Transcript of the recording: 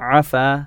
عفا.